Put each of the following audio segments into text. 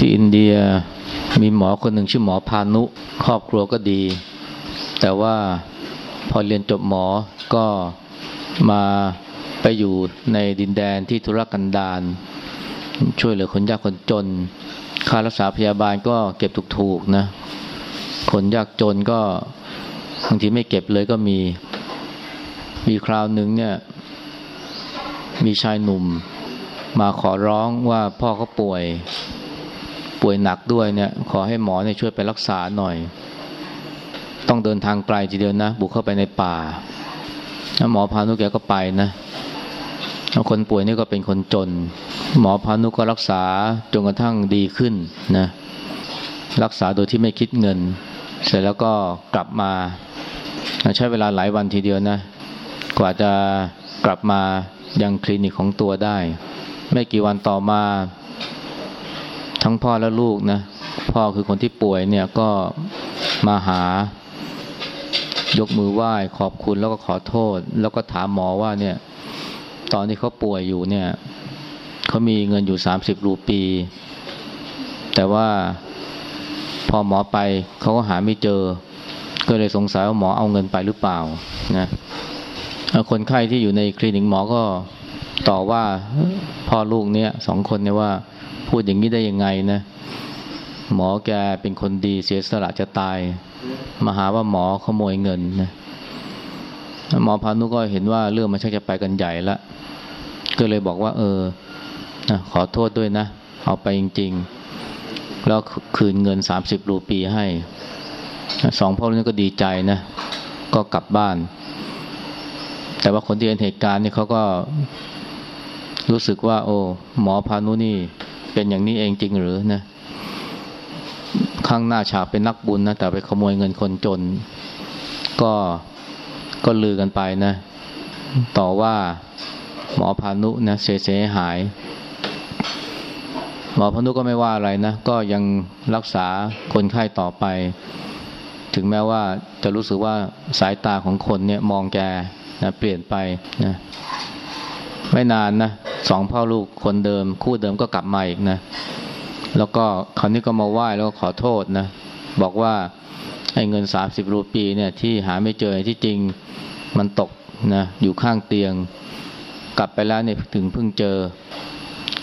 ที่อินเดียมีหมอคนหนึ่งชื่อหมอพานุครอบครัวก็ดี แต่ว่าพอเรียนจบหมอก็มาไปอยู่ในดินแดนที่ธุรกันดารช่วยเหลือคนยากคนจน ค่ารักษาพยาบาลก็เก็บถูกๆนะ คนยากจนก็บางทีไม่เก็บเลยก็มี มีคราวหนึ่งเนี่ย มีชายหนุ่ม มาขอร้องว่าพ่อเขาป่วย ป่วยหนักด้วยเนี่ย ขอให้หมอเนี่ยช่วยไปรักษาหน่อย ต้องเดินทางไกลทีเดียวนะ บุกเข้าไปในป่าหมอพานุแกก็ไปนะคนป่วยนี่ก็เป็นคนจน หมอพานุก็รักษาจนกระทั่งดีขึ้นนะ รักษาโดยที่ไม่คิดเงิน เสร็จแล้วก็กลับมา ใช้เวลาหลายวันทีเดียวนะ กว่าจะกลับมายังคลินิกของตัวได้ ไม่กี่วันต่อมา ทั้งพ่อและลูกนะพ่อคือคนที่ป่วยเนี่ยก็มาหายกมือไหว้ขอบคุณแล้วก็ขอโทษ แล้วก็ถามหมอว่าเนี่ย ตอนที่เขาป่วยอยู่เนี่ยเขามีเงินอยู่สามสิบรูปี แต่ว่าพอหมอไปเขาก็หาไม่เจอ ก็เลยสงสัยว่าหมอเอาเงินไปหรือเปล่านะคนไข้ที่อยู่ในคลินิกหมอก็ต่อว่าพ่อลูกเนี่ยสองคนเนี่ยว่า พูดอย่างนี้ได้ยังไงนะหมอแกเป็นคนดีเสียสละจะตาย มาหาว่าหมอขโมยเงินนะหมอพานุก็เห็นว่าเรื่องมันชักจะไปกันใหญ่ละก็เลยบอกว่า เออขอโทษด้วยนะ เอาไปจริง ๆ แล้วคืนเงินสามสิบรูปีให้สองพ่อลูกก็ดีใจนะ ก็กลับบ้าน แต่ว่าคนที่เห็นเหตุการณ์นี่เขาก็รู้สึกว่า โอ้ หมอพานุนี่ เป็นอย่างนี้เองจริงหรือนะข้างหน้าฉากเป็นนักบุญนะแต่ไปขโมยเงินคนจน ก็ก็ลือกันไปนะ ต่อว่าหมอพานุนะเสียเสียหาย หมอพานุก็ไม่ว่าอะไรนะ ก็ยังรักษาคนไข้ต่อไป ถึงแม้ว่าจะรู้สึกว่าสายตาของคนเนี่ยมองแกนะเปลี่ยนไปนะ ไม่นานนะสองพ่อลูกคนเดิม คู่เดิมก็กลับมาอีกนะ แล้วก็คราวนี้ก็มาไหว้แล้วก็ขอโทษนะ บอกว่าไอ้เงินสามสิบรูปีเนี่ยที่หาไม่เจอที่จริงมันตกนะอยู่ข้างเตียง กลับไปแล้วเนี่ยถึงเพิ่งเจอ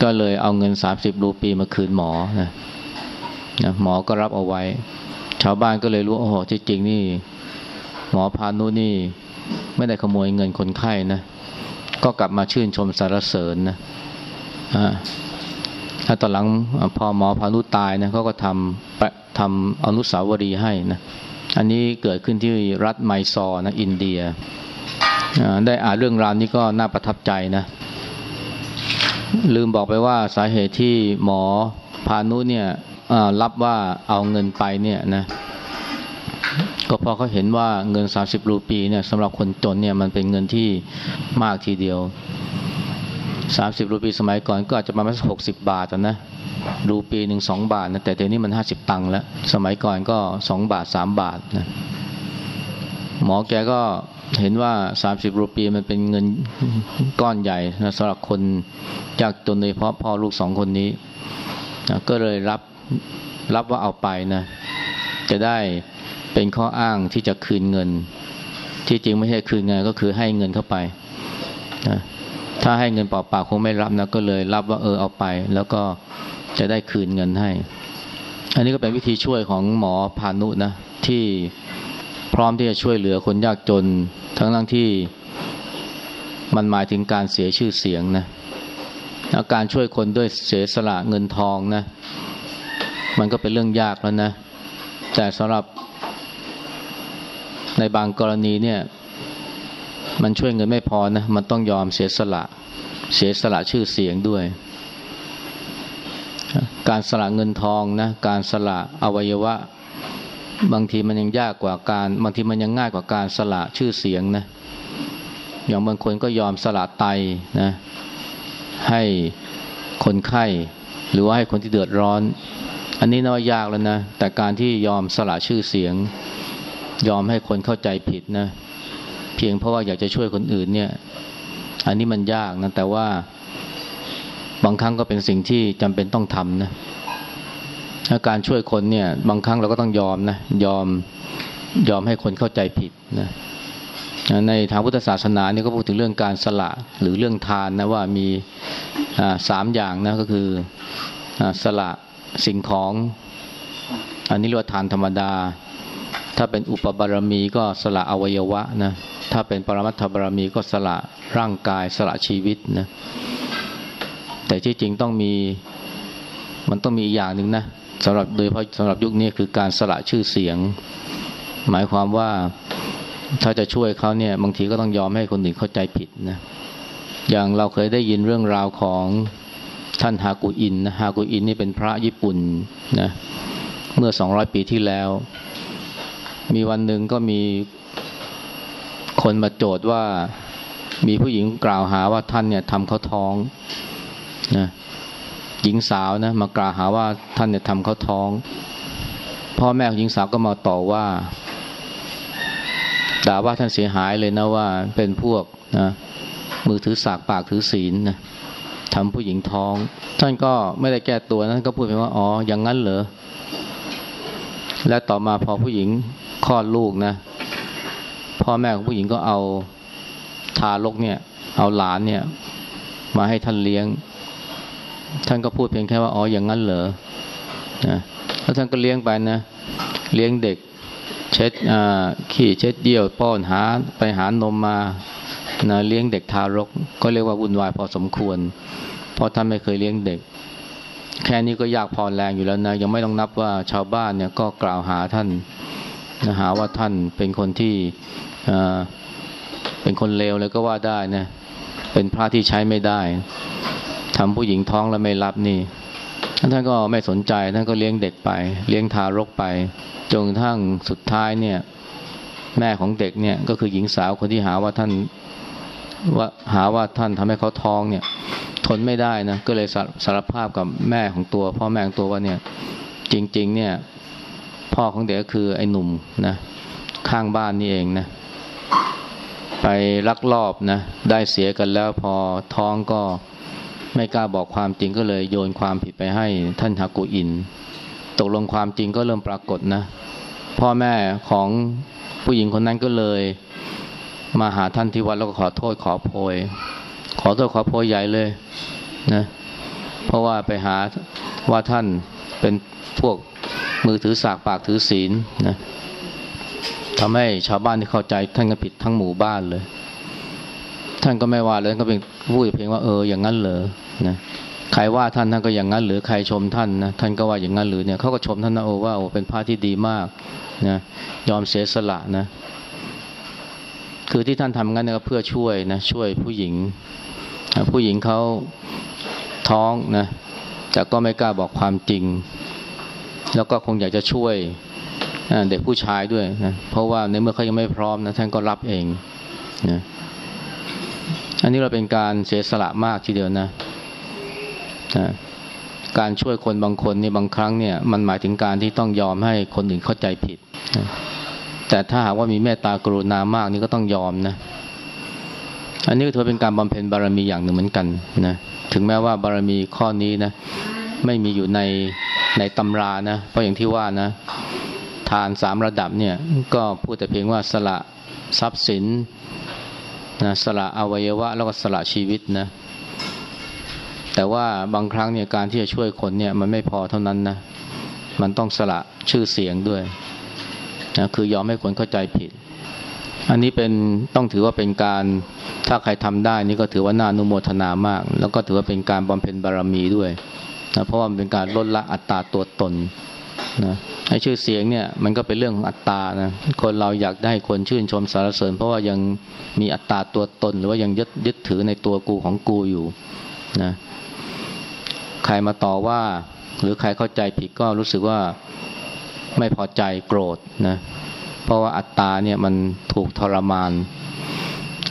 ก็เลยเอาเงินสามสิบรูปีมาคืนหมอนะนะหมอก็รับเอาไว้ ชาวบ้านก็เลยรู้โอ้โหที่จริงนี่ หมอพานุนี่ไม่ได้ขโมยเงินคนไข้นะ ก็กลับมาชื่นชมสรรเสริญนะถ้าตอนหลังพอหมอพานุตายนะเขาก็ทำทำอนุสาวรีย์ให้นะอันนี้เกิดขึ้นที่รัฐไมซอนะอินเดีย ได้อ่านเรื่องราวนี้ก็น่าประทับใจนะ ลืมบอกไปว่าสาเหตุที่หมอพานุเนี่ยรับว่าเอาเงินไปเนี่ยนะ ก็พราะเขาเห็นว่าเงิน 30 รูปีเนี่ยสำหรับคนจนเนี่ยมันเป็นเงินที่มากทีเดียวสามสิบรูปีสมัยก่อนก็อาจจะประมาณหกสิบบาทนะรูปีหนึ่งสองบาทนะแต่เดี๋ยวนี้มันห้าสิบตังค์แล้ว สมัยก่อนก็สองบาทสามบาทนะหมอแกก็เห็นว่าสามสิบรูปีมันเป็นเงินก้อนใหญ่นะสำหรับคนจากจนโดยเฉพาะพ่อลูกสองคนนี้นะก็เลยรับรับว่าเอาไปนะจะได้ เป็นข้ออ้างที่จะคืนเงิน ที่จริงไม่ใช่คืนเงินก็คือให้เงินเข้าไปนะถ้าให้เงินเปล่าๆคงไม่รับนะก็เลยรับว่าเออเอาไป แล้วก็จะได้คืนเงินให้ อันนี้ก็เป็นวิธีช่วยของหมอพานุนะที่พร้อมที่จะช่วยเหลือคนยากจน ทั้งทั้งที่มันหมายถึงการเสียชื่อเสียงนะการช่วยคนด้วยเสียสละเงินทองนะ มันก็เป็นเรื่องยากแล้วนะ แต่สำหรับ ในบางกรณีเนี่ย มันช่วยเงินไม่พอนะ มันต้องยอมเสียสละ เสียสละชื่อเสียงด้วย การสละเงินทองนะ การสละอวัยวะ บางทีมันยังยากกว่าการ บางทีมันยังง่ายกว่าการสละชื่อเสียงนะ อย่างบางคนก็ยอมสละไตนะ ให้คนไข้ หรือว่าให้คนที่เดือดร้อน อันนี้น่ายากแล้วนะ แต่การที่ยอมสละชื่อเสียง ยอมให้คนเข้าใจผิดนะ เพียงเพราะว่าอยากจะช่วยคนอื่นเนี่ย อันนี้มันยากนะ แต่ว่าบางครั้งก็เป็นสิ่งที่จำเป็นต้องทำนะาการช่วยคนเนี่ย บางครั้งเราก็ต้องยอมนะ ยอมยอมให้คนเข้าใจผิดนะในทางพุทธศาสนาเนี่ยก็พูดถึงเรื่องการสละหรือเรื่องทานนะว่ามีสามอย่างนะก็คืออสละสิ่งของ อันนี้เรียกว่าทานธรรมดา ถ้าเป็นอุปบารมีก็สละอวัยวะนะ ถ้าเป็นปรมัตถบารมีก็สละร่างกายสละชีวิตนะ แต่ที่จริงต้องมีมันต้องมีอีกอย่างหนึ่งนะสำหรับโดยเฉพาะสำหรับยุคนี้คือการสละชื่อเสียง หมายความว่าถ้าจะช่วยเขาเนี่ยบางทีก็ต้องยอมให้คนอื่นเข้าใจผิดนะอย่างเราเคยได้ยินเรื่องราวของท่านฮากุอินนะฮากุอินนี่เป็นพระญี่ปุ่นนะเมื่อสองร้อยปีที่แล้ว มีวันหนึ่งก็มีคนมาโจทย์ว่ามีผู้หญิงกล่าวหาว่าท่านเนี่ยทำเขาท้องนะหญิงสาวนะมากล่าวหาว่าท่านเนี่ยทำเขาท้อง พ่อแม่ของหญิงสาวก็มาต่อว่าด่าว่าท่านเสียหายเลยนะว่าเป็นพวกนะมือถือสากปากถือศีลนะทำผู้หญิงท้อง ท่านก็ไม่ได้แก้ตัวนั้นก็พูดไปว่าอ๋ออย่างนั้นเหรอและต่อมาพอผู้หญิง คลอดลูกนะ พ่อแม่ของผู้หญิงก็เอาทารกเนี่ย เอาหลานเนี่ย มาให้ท่านเลี้ยง ท่านก็พูดเพียงแค่ว่าอ๋ออย่างนั้นเหรอนะแล้วท่านก็เลี้ยงไปนะ เลี้ยงเด็ก เช็ดขี้เช็ดเดี่ยวป้อนหาไปหานมมานะเลี้ยงเด็กทารก ก็เรียกว่าวุ่นวายพอสมควร เพราะท่านไม่เคยเลี้ยงเด็ก แค่นี้ก็ยากพอแรงอยู่แล้วนะ ยังไม่ต้องนับว่าชาวบ้านเนี่ยก็กล่าวหาท่าน นะหาว่าท่านเป็นคนที่เป็นคนเลวเลยก็ว่าได้นะเป็นพระที่ใช้ไม่ได้ทำผู้หญิงท้องแล้วไม่รับนี่ท่านก็ไม่สนใจท่านก็เลี้ยงเด็กไป เลี้ยงทารกไปจนกระทั่งสุดท้ายเนี่ย แม่ของเด็กเนี่ยก็คือหญิงสาวคนที่หาว่าท่านว่าหาว่าท่านทำให้เขาท้องเนี่ย ทนไม่ได้นะก็เลยสารภาพกับแม่ของตัว พ่อแม่ของตัวว่าเนี่ย จริง ๆ เนี่ย พ่อของเด็กก็คือไอ้หนุ่มนะข้างบ้านนี่เองนะไปลักลอบนะได้เสียกันแล้วพอท้องก็ไม่กล้าบอกความจริงก็เลยโยนความผิดไปให้ท่านฮากุอิน ตกลงความจริงก็เริ่มปรากฏนะ พ่อแม่ของผู้หญิงคนนั้นก็เลยมาหาท่านที่วัดแล้วก็ขอโทษขอโพย ขอโทษขอโพยใหญ่เลยนะเพราะว่าไปหาว่าท่านเป็นพวก มือถือสากปากถือศีลนะทำให้ชาวบ้านที่เข้าใจท่านก็ผิดทั้งหมู่บ้านเลย ท่านก็ไม่ว่าเลยก็เป็นพูดเพียงว่าเอออย่างนั้นเหรอนะใครว่าท่านท่านก็อย่างนั้นหรือใครชมท่านนะท่านก็ว่าอย่างนั้นหรือเนี่ยเขาก็ชมท่านนะโอว่าโอเป็นพระที่ดีมากนะยอมเสียสละนะ คือที่ท่านทำงั้นเนี่ยเพื่อช่วยนะช่วยผู้หญิง ผู้หญิงเขาท้องนะแต่ก็ไม่กล้าบอกความจริง แล้วก็คงอยากจะช่วยเด็กผู้ชายด้วยนะเพราะว่าในเมื่อเขายังไม่พร้อมนะท่านก็รับเองนะอันนี้เราเป็นการเสียสละมากทีเดียวนะนะการช่วยคนบางคนนี่บางครั้งเนี่ยมันหมายถึงการที่ต้องยอมให้คนอื่นเข้าใจผิดนะแต่ถ้าหากว่ามีเมตตากรุณามากนี่ก็ต้องยอมนะ อันนี้ก็ถือเป็นการบำเพ็ญบารมีอย่างหนึ่งเหมือนกันนะ ถึงแม้ว่าบารมีข้อนี้นะ ไม่มีอยู่ใน ในตำรานะ เพราะอย่างที่ว่านะ ทานสามระดับเนี่ยก็พูดแต่เพียงว่าสละทรัพย์สินนะสละอวัยวะแล้วก็สละชีวิตนะ แต่ว่าบางครั้งเนี่ยการที่จะช่วยคนเนี่ยมันไม่พอเท่านั้นนะ มันต้องสละชื่อเสียงด้วยนะคือยอมให้คนเข้าใจผิด อันนี้เป็นต้องถือว่าเป็นการถ้าใครทำได้นี่ก็ถือว่าน่านุโมทนามาก แล้วก็ถือว่าเป็นการบำเพ็ญบารมีด้วย นะเพราะว่ามันเป็นการลดละอัตตาตัวตนนะไอ้ชื่อเสียงเนี่ยมันก็เป็นเรื่องของอัตตานะคนเราอยากได้คนชื่นชมสรรเสริญ เพราะว่ายังมีอัตตาตัวตน หรือว่ายังยึดยึดถือในตัวกูของกูอยู่นะใครมาต่อว่า หรือใครเข้าใจผิดก็รู้สึกว่าไม่พอใจโกรธนะเพราะว่าอัตตาเนี่ยมันถูกทรมาน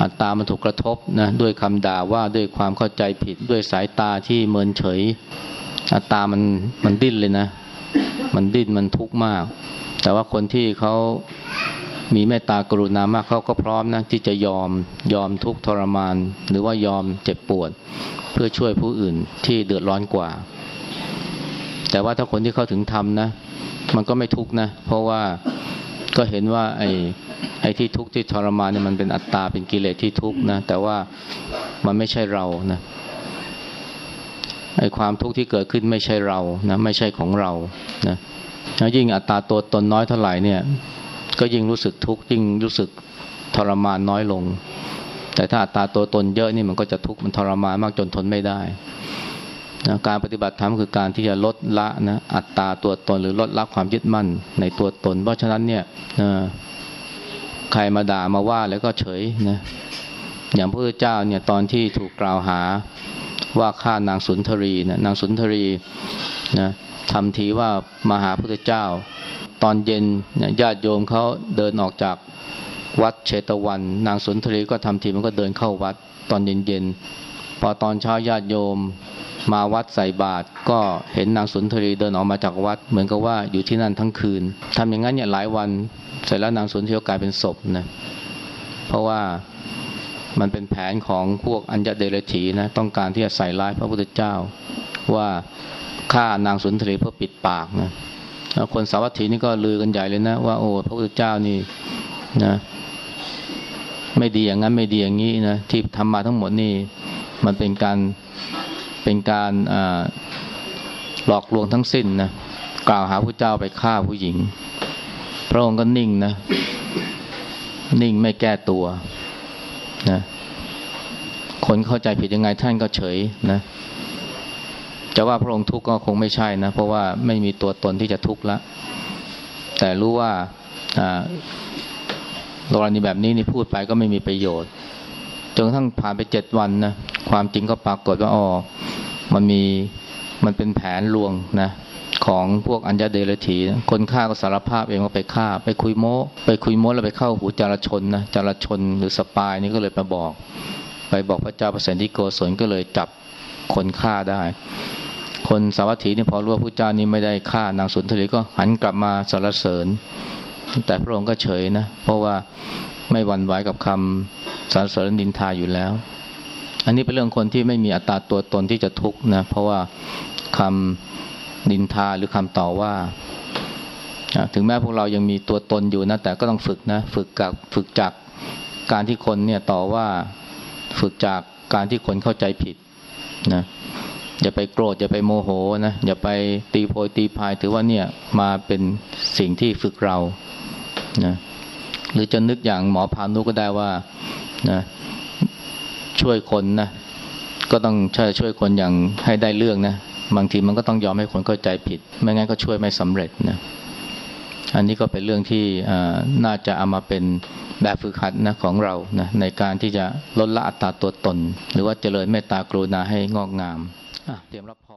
อัตตามันถูกกระทบนะด้วยคำด่าว่าด้วยความเข้าใจผิดด้วยสายตาที่เมินเฉย ตตามันมันดิ้นเลยนะ มันดิ้นมันทุกข์มาก แต่ว่าคนที่เขามีเมตตากรุณามากเขาก็พร้อมนะที่จะยอมยอมทุกข์ทรมาน หรือว่ายอมเจ็บปวด เพื่อช่วยผู้อื่นที่เดือดร้อนกว่า แต่ว่าถ้าคนที่เข้าถึงธรรมนะ มันก็ไม่ทุกข์นะ เพราะว่าก็เห็นว่าไอ้ไอ้ที่ทุกข์ที่ทรมานเนี่ยมันเป็นอัตตาเป็นกิเลสที่ทุกข์นะ แต่ว่ามันไม่ใช่เรานะ ไอ้ความทุกข์ที่เกิดขึ้นไม่ใช่เรานะไม่ใช่ของเรานะแล้วยิ่งอัตราตัวตนน้อยเท่าไหร่เนี่ย ก็ยิ่งรู้สึกทุกข์ยิ่งรู้สึกทรมานน้อยลง แต่ถ้าอัตราตัวตนเยอะนี่มันก็จะทุกข์มันทรมานมากจนทนไม่ได้นะการปฏิบัติธรรมคือการที่จะลดละนะอัตราตัวตนหรือลดละความยึดมั่นในตัวตน เพราะฉะนั้นเนี่ยใครมาด่ามาว่าแล้วก็เฉยนะอย่างพระพุทธเจ้าเนี่ยตอนที่ถูกกล่าวหา ว่าฆ่านางสุนทรีนะนางสุนทรีนะทำทีว่ามาหาพระพุทธเจ้า ตอนเย็นญาติโยมเขาเดินออกจากวัดเชตวัน นางสุนทรีก็ทำทีมันก็เดินเข้าวัดตอนเย็นๆพอตอนเช้าญาติโยมมาวัดใส่บาตรก็เห็นนางสุนทรีเดินออกมาจากวัด เหมือนกับว่าอยู่ที่นั่นทั้งคืนทำอย่างนั้นเนี่ยหลายวันเสร็จแล้วนางสุนทรีกลายเป็นศพนะเพราะว่า มันเป็นแผนของพวกอัญญเดรถีนะต้องการที่จะใส่ร้ายพระพุทธเจ้า ว่าฆ่านางสุนทรีเพื่อปิดปากนะคนสาวัตถีนี่ก็ลือกันใหญ่เลยนะว่าโอ้พระพุทธเจ้านี่นะไม่ดีอย่างนั้นไม่ดีอย่างนี้นะที่ทำมาทั้งหมดนี่มันเป็นการเป็นการหลอกลวงทั้งสิ้นนะกล่าวหาพระเจ้าไปฆ่าผู้หญิง พระองค์ก็นิ่งนะ นิ่งไม่แก้ตัว นะคนเข้าใจผิดยังไงท่านก็เฉยนะจะว่าพระองค์ทุกข์ก็คงไม่ใช่นะ เพราะว่าไม่มีตัวตนที่จะทุกข์ละ แต่รู้ว่ากรณีแบบนี้นี่พูดไปก็ไม่มีประโยชน์จนกระทั่งผ่านไปเจ็ดวันนะความจริงก็ปรากฏว่าอ๋อมันมีมันเป็นแผนลวงนะ ของพวกอัญญาเดรถีคนฆ่าก็สารภาพเองว่าไปฆ่า ไปคุยโม้ไปคุยโม้แล้วไปเข้าหูจารชนนะจารชนหรือสปายนี่ก็เลยไปบอก ไปบอกพระเจ้าประสิทธิโกศลก็เลยจับคนฆ่าได้ คนสาวัตถีนี่พอรู้ว่าพระเจ้านี่ไม่ได้ฆ่านางสุนทรีก็หันกลับมาสรรเสริญ แต่พระองค์ก็เฉยนะเพราะว่าไม่หวั่นไหวกับคำสรรเสริญดินทาอยู่แล้ว อันนี้เป็นเรื่องคนที่ไม่มีอัตราตัวตนที่จะทุกข์นะเพราะว่าคำ นินทาหรือคำต่อว่า ถึงแม้พวกเรายังมีตัวตนอยู่นะ แต่ก็ต้องฝึกนะ ฝึกกับฝึกจากการที่คนเนี่ยต่อว่าฝึกจากการที่คนเข้าใจผิดนะอย่าไปโกรธอย่าไปโมโหนะอย่าไปตีโพยตีพายถือว่าเนี่ยมาเป็นสิ่งที่ฝึกเรานะหรือจะนึกอย่างหมอพานุก็ได้ว่านะช่วยคนนะก็ต้องช่วยช่วยคนอย่างให้ได้เรื่องนะ บางทีมันก็ต้องยอมให้คนเข้าใจผิด ไม่งั้นก็ช่วยไม่สำเร็จนะอันนี้ก็เป็นเรื่องที่น่าจะเอามาเป็นแบบฝึกหัดนะของเรานะในการที่จะลดละอัตราตัวตน หรือว่าเจริญเมตตากรุณาให้งอกงามเตรียมรับพอ